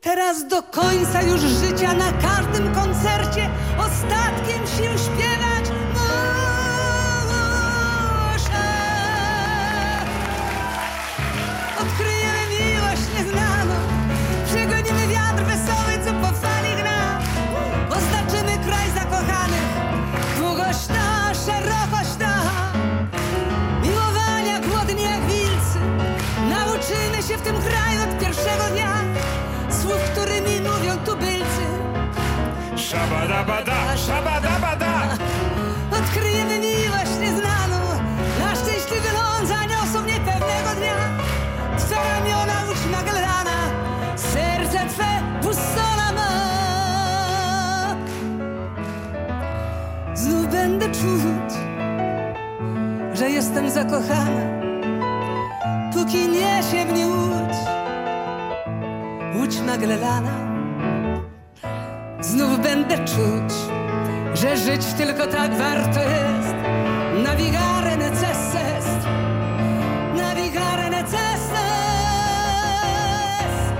Teraz do końca już życia na każdym koncercie ostatkiem sił śpiewać tym kraju od pierwszego dnia słów, którymi mówią tubylcy. Szabadabada, szabadabada. Odkryjemy miłość nieznaną, na szczęśliwy ląd zaniosą mnie pewnego dnia. Twe ramiona łódź Magellana, serce Twe bussola ma. Znów będę czuć, że jestem zakochana, póki niesie mnie łódź, łódź Magellana. Znów będę czuć, że żyć tylko tak warto jest. Navigare necesse est, navigare necesse est.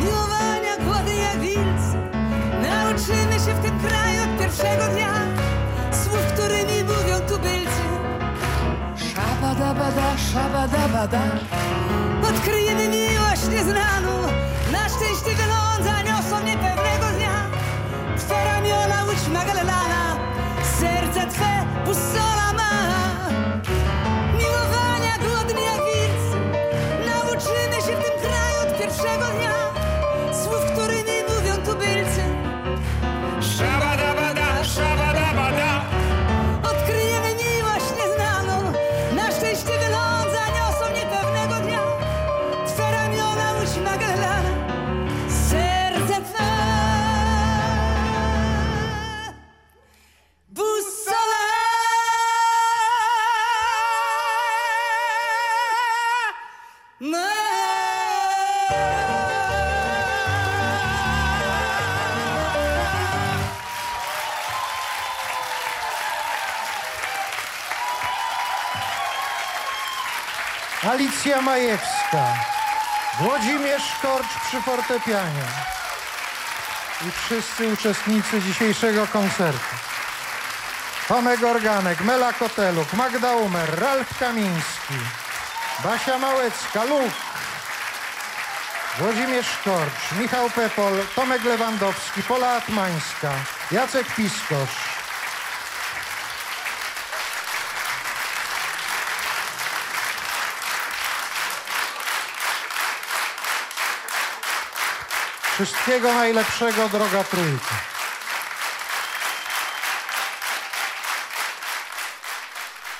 Miłowania głody jak wilcy, nauczymy się w tym kraju od pierwszego dnia słów, którymi mówią tubylcy. Szabadabada, szabadabada. Odkryjemy miłość nieznaną, na szczęśliwy ląd zaniosą mnie pewnego dnia. Twe ramiona łódź Magellana, serce Twe bussola Alicja Majewska, Włodzimierz Korcz przy fortepianie i wszyscy uczestnicy dzisiejszego koncertu. Tomek Organek, Mela Koteluk, Magda Umer, Ralf Kamiński, Basia Małecka, Luk, Włodzimierz Korcz, Michał Pepol, Tomek Lewandowski, Pola Atmańska, Jacek Piskosz. Wszystkiego najlepszego, droga trójka.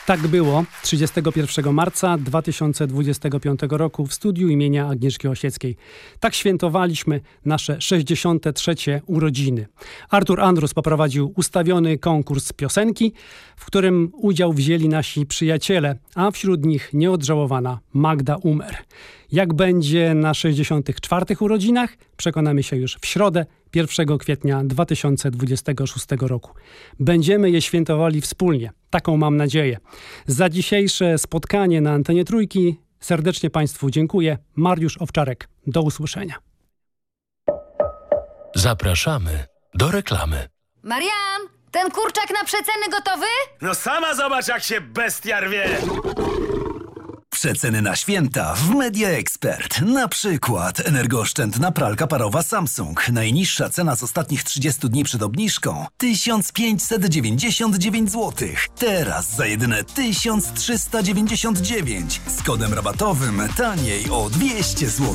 Tak było 31 marca 2025 roku w studiu imienia Agnieszki Osieckiej. Tak świętowaliśmy nasze 63. urodziny. Artur Andrus poprowadził ustawiony konkurs piosenki, w którym udział wzięli nasi przyjaciele, a wśród nich nieodżałowana Magda Umer. Jak będzie na 64. urodzinach, przekonamy się już w środę, 1 kwietnia 2026 roku. Będziemy je świętowali wspólnie. Taką mam nadzieję. Za dzisiejsze spotkanie na antenie Trójki serdecznie Państwu dziękuję. Mariusz Owczarek. Do usłyszenia. Zapraszamy do reklamy. Marian, ten kurczak na przeceny gotowy? No sama zobacz, jak się bestia rwie! Przeceny na święta w Media Expert. Na przykład energooszczędna pralka parowa Samsung. Najniższa cena z ostatnich 30 dni przed obniżką 1599 zł. Teraz za jedyne 1399. Z kodem rabatowym taniej o 200 zł.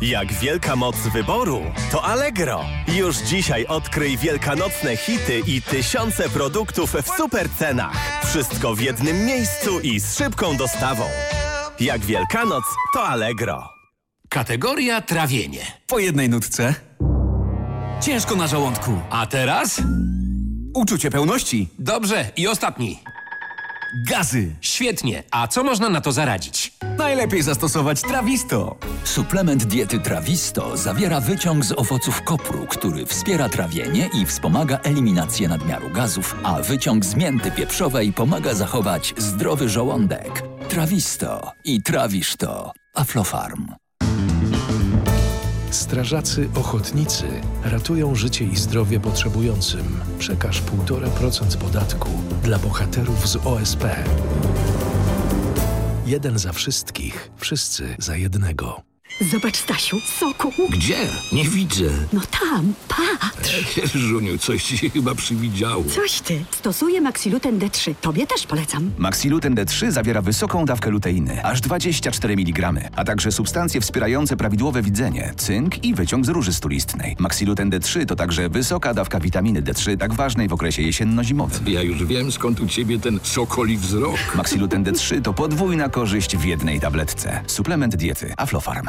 Jak wielka moc wyboru, to Allegro. Już dzisiaj odkryj wielkanocne hity i tysiące produktów w super cenach. Wszystko w jednym miejscu i z szybką dostawą. Jak Wielkanoc, to Allegro. Kategoria trawienie. Po jednej nutce. Ciężko na żołądku. A teraz? Uczucie pełności. Dobrze, i ostatni. Gazy. Świetnie. A co można na to zaradzić? Najlepiej zastosować Trawisto. Suplement diety Trawisto zawiera wyciąg z owoców kopru, który wspiera trawienie i wspomaga eliminację nadmiaru gazów, a wyciąg z mięty pieprzowej pomaga zachować zdrowy żołądek. Trawisto i trawisz to. Aflofarm. Strażacy ochotnicy ratują życie i zdrowie potrzebującym. Przekaż 1,5% podatku dla bohaterów z OSP. Jeden za wszystkich, wszyscy za jednego. Zobacz, Stasiu, soku. Gdzie? Nie widzę. No tam, patrz. Żuniu, coś ci się chyba przywidziało. Coś ty. Stosuję Maxiluten D3. Tobie też polecam. Maxiluten D3 zawiera wysoką dawkę luteiny, aż 24 mg, a także substancje wspierające prawidłowe widzenie, cynk i wyciąg z róży stulistnej. Maxiluten D3 to także wysoka dawka witaminy D3, tak ważnej w okresie jesienno-zimowym. Ja już wiem, skąd u ciebie ten sokoli wzrok. Maxiluten D3 to podwójna korzyść w jednej tabletce. Suplement diety Aflofarm.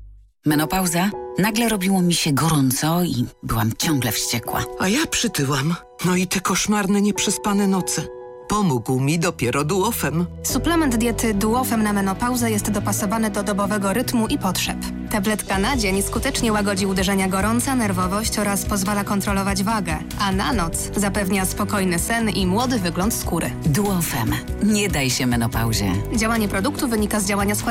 Menopauza? Nagle robiło mi się gorąco i byłam ciągle wściekła. A ja przytyłam. No i te koszmarne, nieprzespane noce. Pomógł mi dopiero duofem. Suplement diety Duofem na menopauzę jest dopasowany do dobowego rytmu i potrzeb. Tabletka na dzień skutecznie łagodzi uderzenia gorąca, nerwowość oraz pozwala kontrolować wagę, a na noc zapewnia spokojny sen i młody wygląd skóry. Duofem. Nie daj się menopauzie. Działanie produktu wynika z działania składników